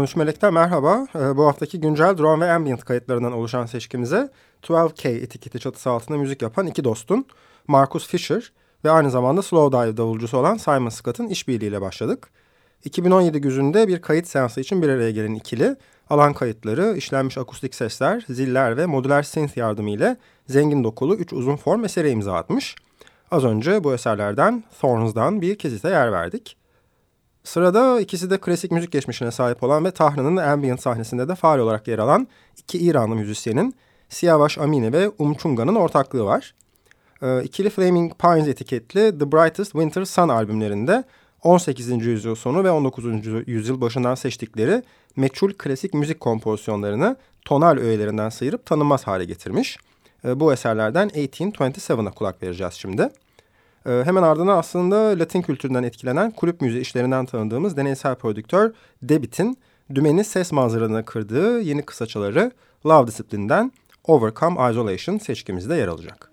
13 Melek'te merhaba. Ee, bu haftaki güncel drone ve ambient kayıtlarından oluşan seçkimize 12K etiketi çatısı altında müzik yapan iki dostun Marcus Fisher ve aynı zamanda Slow Dive davulcusu olan Simon Scott'ın işbirliğiyle başladık. 2017 güzünde bir kayıt seansı için bir araya gelen ikili alan kayıtları, işlenmiş akustik sesler, ziller ve modüler synth yardımıyla zengin dokulu 3 uzun form esere imza atmış. Az önce bu eserlerden Thorns'dan bir kesite yer verdik. Sırada ikisi de klasik müzik geçmişine sahip olan ve Tahran'ın ambient sahnesinde de faal olarak yer alan iki İranlı müzisyenin Siyavaş Amini ve Umchunga'nın ortaklığı var. Ee, ikili Flaming Pines etiketli The Brightest Winter Sun albümlerinde 18. yüzyıl sonu ve 19. yüzyıl başından seçtikleri meçhul klasik müzik kompozisyonlarını tonal öğelerinden sıyırıp tanınmaz hale getirmiş. Ee, bu eserlerden 1827'a kulak vereceğiz şimdi. Ee, hemen ardından aslında Latin kültüründen etkilenen kulüp müziği işlerinden tanıdığımız deneysel prodüktör Debit'in dümeni ses manzaralarına kırdığı yeni kısaçaları Love Discipline'den Overcome Isolation seçkimizde yer alacak.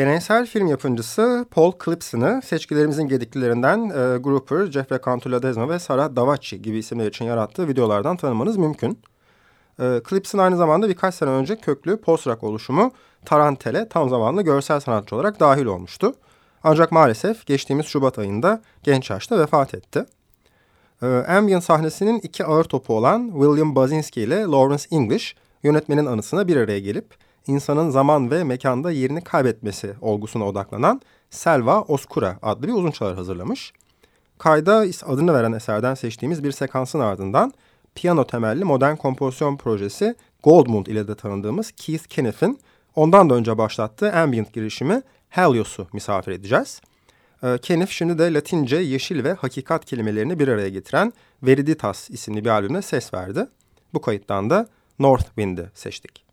Deneysel film yapımcısı Paul Clipson'ı seçkilerimizin gediklilerinden e, Grouper, Jeffrey Cantuladesma ve Sarah Davachi gibi isimler için yarattığı videolardan tanımanız mümkün. E, Clipson aynı zamanda birkaç sene önce köklü post-rock oluşumu Tarantel'e tam zamanlı görsel sanatçı olarak dahil olmuştu. Ancak maalesef geçtiğimiz Şubat ayında genç yaşta vefat etti. E, ambient sahnesinin iki ağır topu olan William Basinski ile Lawrence English yönetmenin anısına bir araya gelip insanın zaman ve mekanda yerini kaybetmesi olgusuna odaklanan Selva Oskura adlı bir uzunçalar hazırlamış. Kayda adını veren eserden seçtiğimiz bir sekansın ardından piyano temelli modern kompozisyon projesi Goldmund ile de tanıdığımız Keith Kenneth'in ondan da önce başlattığı ambient girişimi Helios'u misafir edeceğiz. Ee, Kenneth şimdi de Latince yeşil ve hakikat kelimelerini bir araya getiren Veriditas isimli bir albümle ses verdi. Bu kayıttan da North Wind'i seçtik.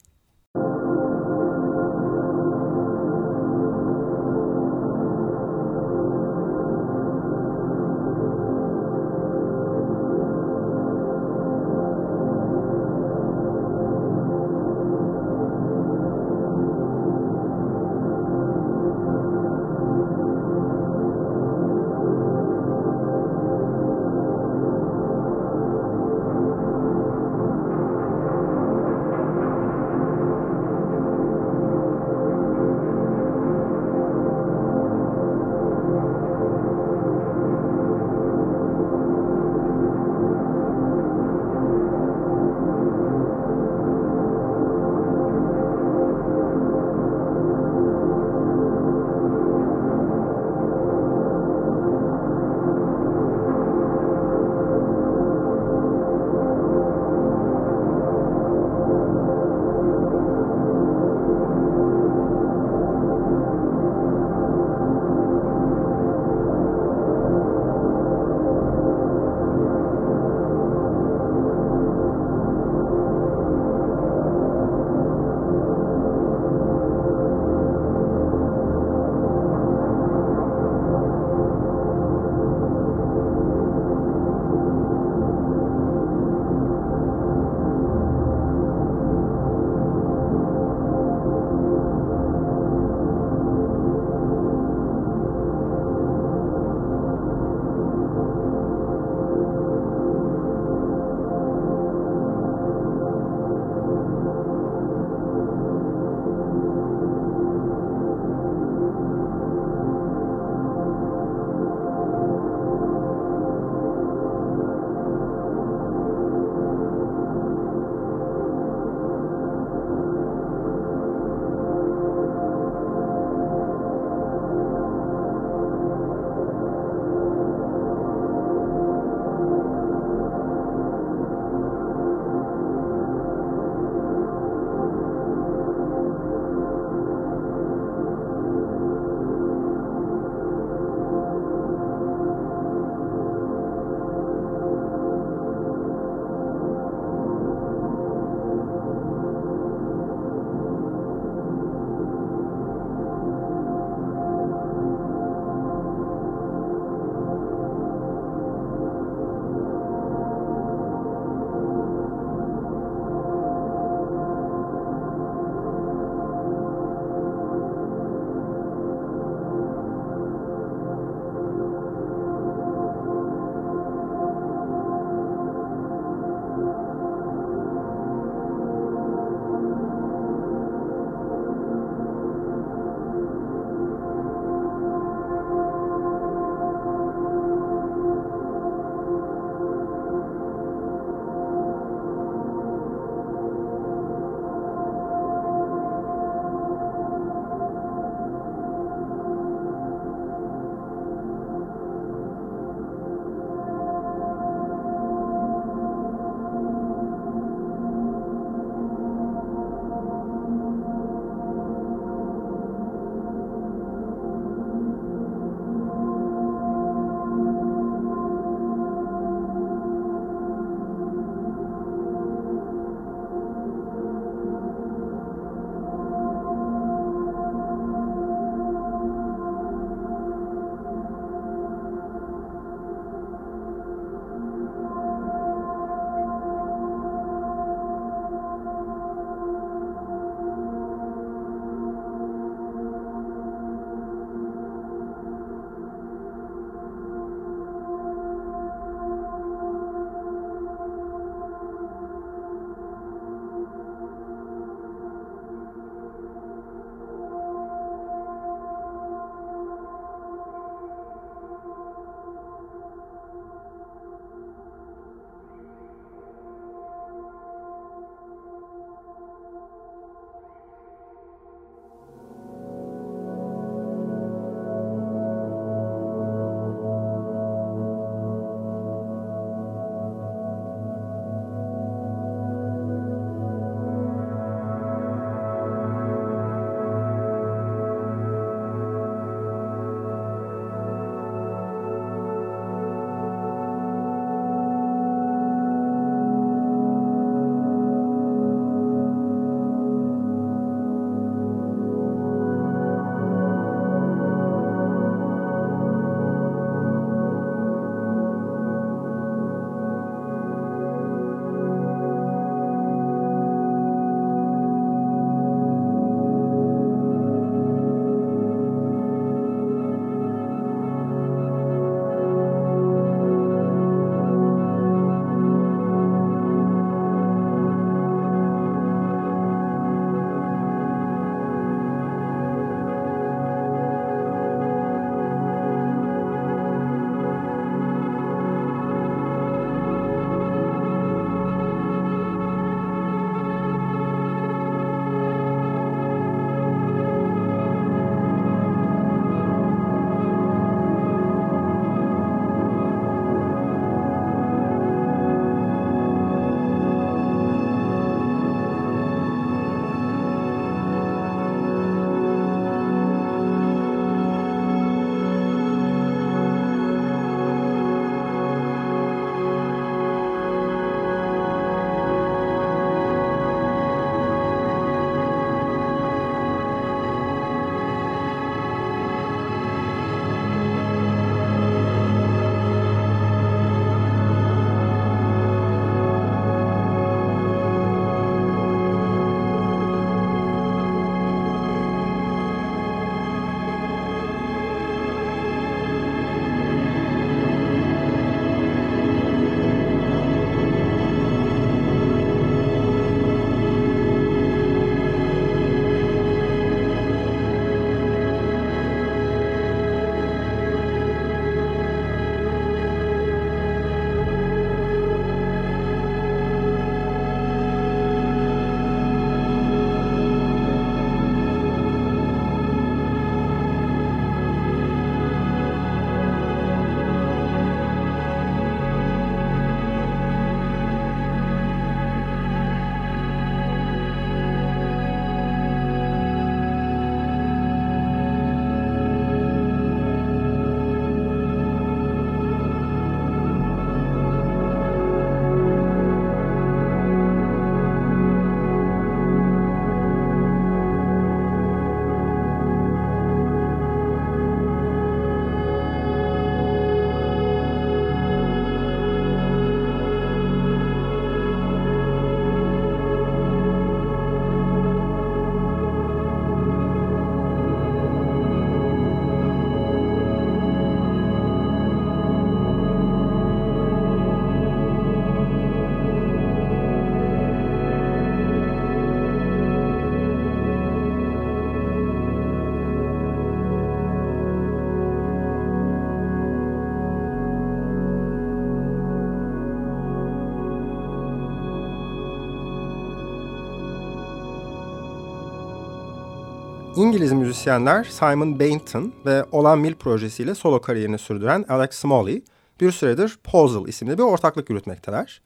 İngiliz müzisyenler Simon Bainton ve Olan Mill projesiyle solo kariyerini sürdüren Alex Smalley bir süredir Puzzle isimli bir ortaklık yürütmekteler.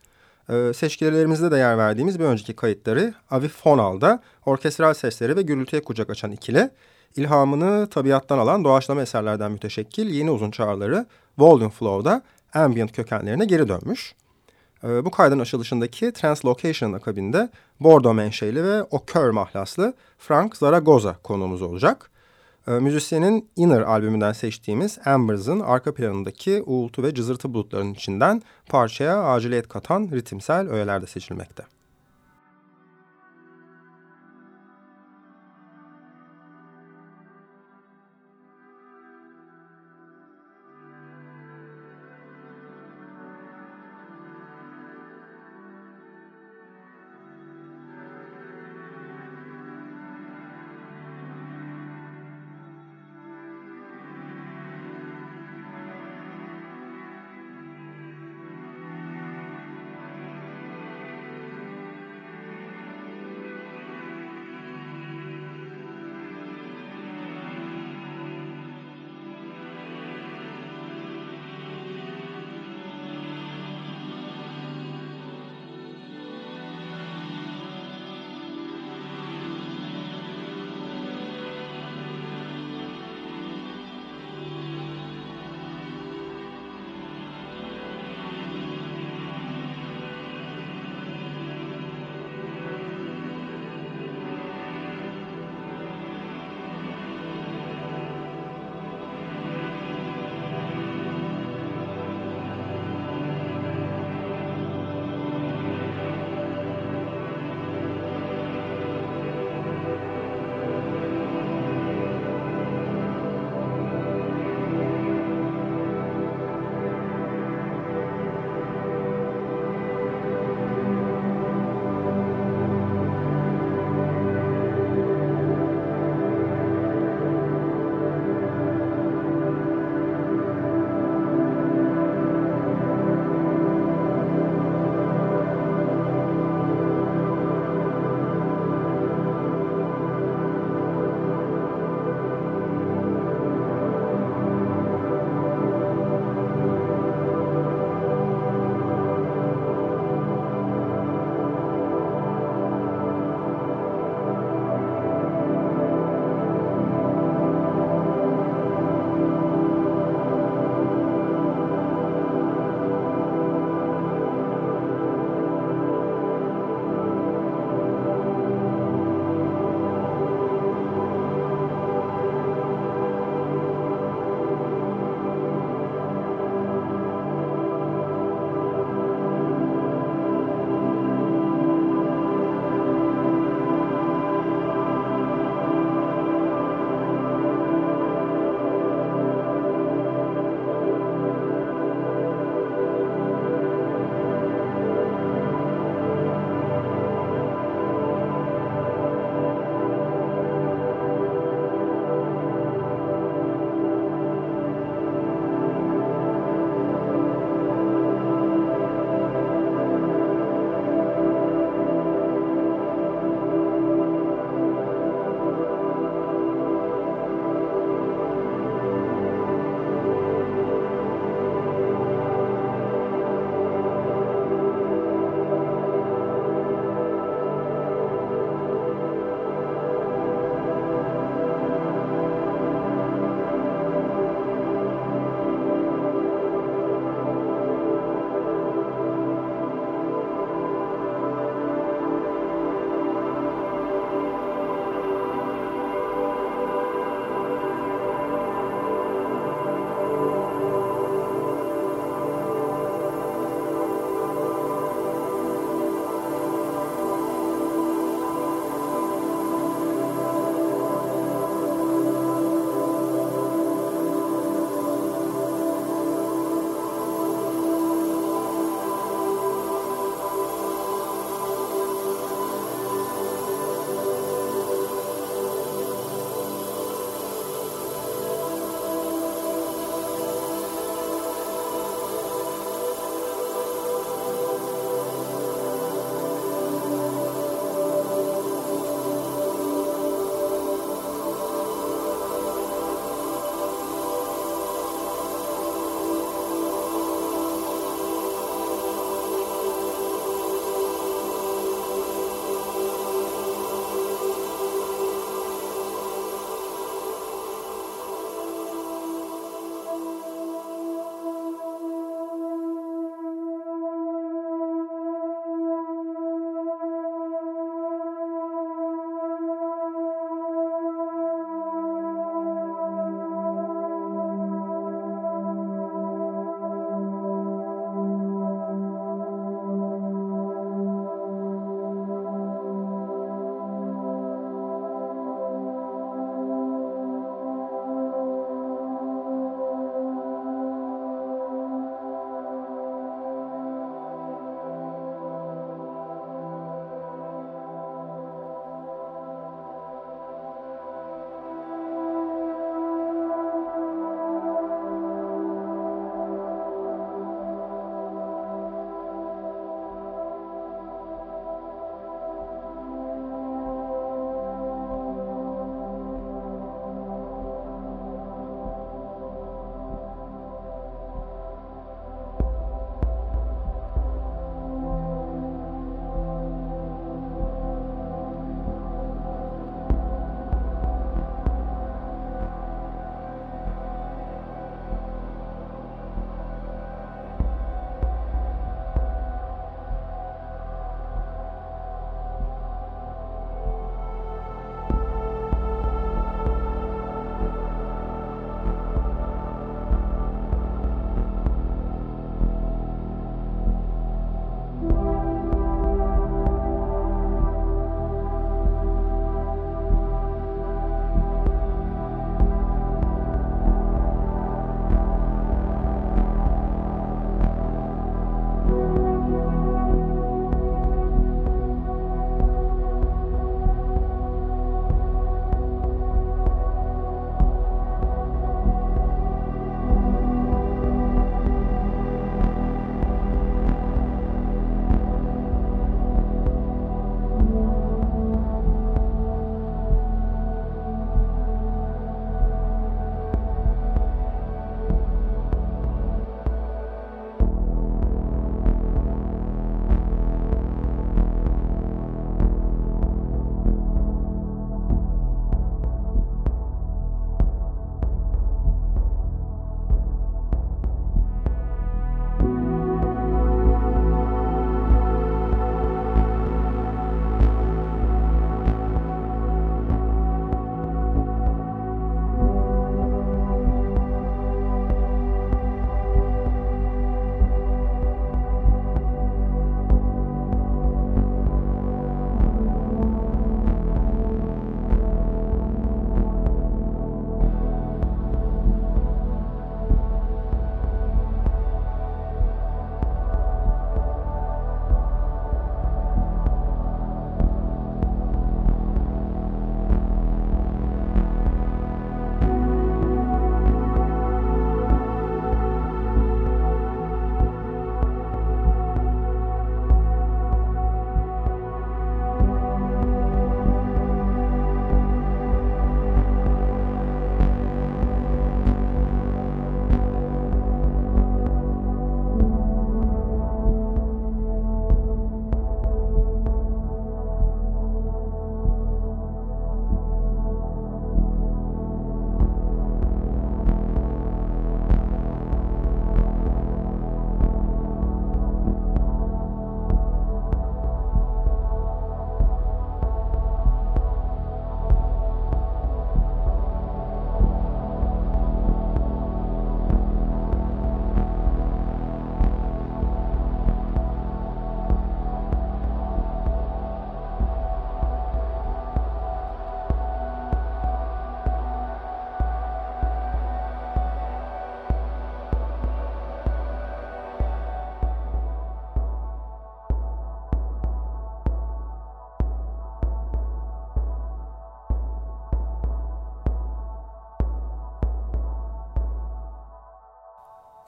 Ee, seçkilerimizde de yer verdiğimiz bir önceki kayıtları Avi Fonal'da orkestral sesleri ve gürültüye kucak açan ikili, ilhamını tabiattan alan doğaçlama eserlerden müteşekkil yeni uzun çağrıları Volume Flow'da ambient kökenlerine geri dönmüş. Ee, bu kaydın açılışındaki Translocation akabinde Bordeaux menşeli ve Occur mahlaslı Frank Zaragoza konuğumuz olacak. Ee, müzisyenin Inner albümünden seçtiğimiz Ambers'ın arka planındaki uğultu ve cızırtı bulutlarının içinden parçaya aciliyet katan ritimsel öğeler de seçilmekte.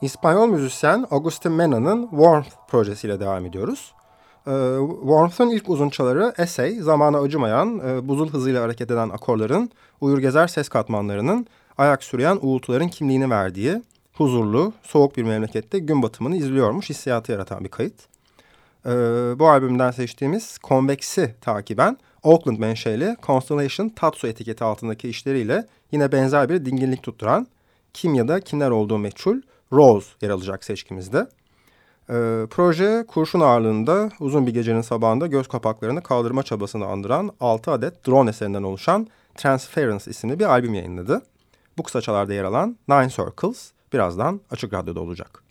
İspanyol müzisyen Agustin Mena'nın Warmth projesiyle devam ediyoruz. E, Warmth'ın ilk uzunçaları Essay, zamana acımayan, e, buzul hızıyla hareket eden akorların, uyur gezer ses katmanlarının, ayak süreyen uğultuların kimliğini verdiği, huzurlu, soğuk bir memlekette gün batımını izliyormuş hissiyatı yaratan bir kayıt. E, bu albümden seçtiğimiz Convex'i takiben Oakland menşeli Constellation Tatsu etiketi altındaki işleriyle yine benzer bir dinginlik tutturan kim ya da kimler olduğu meçhul Rose yer alacak seçkimizde. E, proje kurşun ağırlığında uzun bir gecenin sabahında göz kapaklarını kaldırma çabasını andıran 6 adet drone eserinden oluşan Transference isimli bir albüm yayınladı. Bu kısaçalarda yer alan Nine Circles birazdan Açık Radyo'da olacak.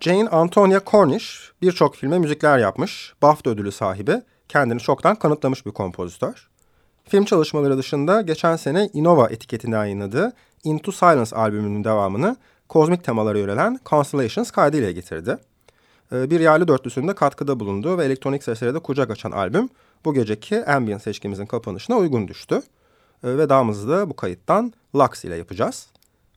Jane Antonia Cornish birçok filme müzikler yapmış, BAFTA ödülü sahibi, kendini çoktan kanıtlamış bir kompozitör. Film çalışmaları dışında geçen sene Innova etiketinde yayınladığı Into Silence albümünün devamını kozmik temalara yönelen Constellations kaydıyla getirdi. Ee, bir yerli dörtlüsünde katkıda bulundu ve elektronik seslere de kucak açan albüm bu geceki ambient seçkimizin kapanışına uygun düştü. Ee, Vedamızı da bu kayıttan Lux ile yapacağız.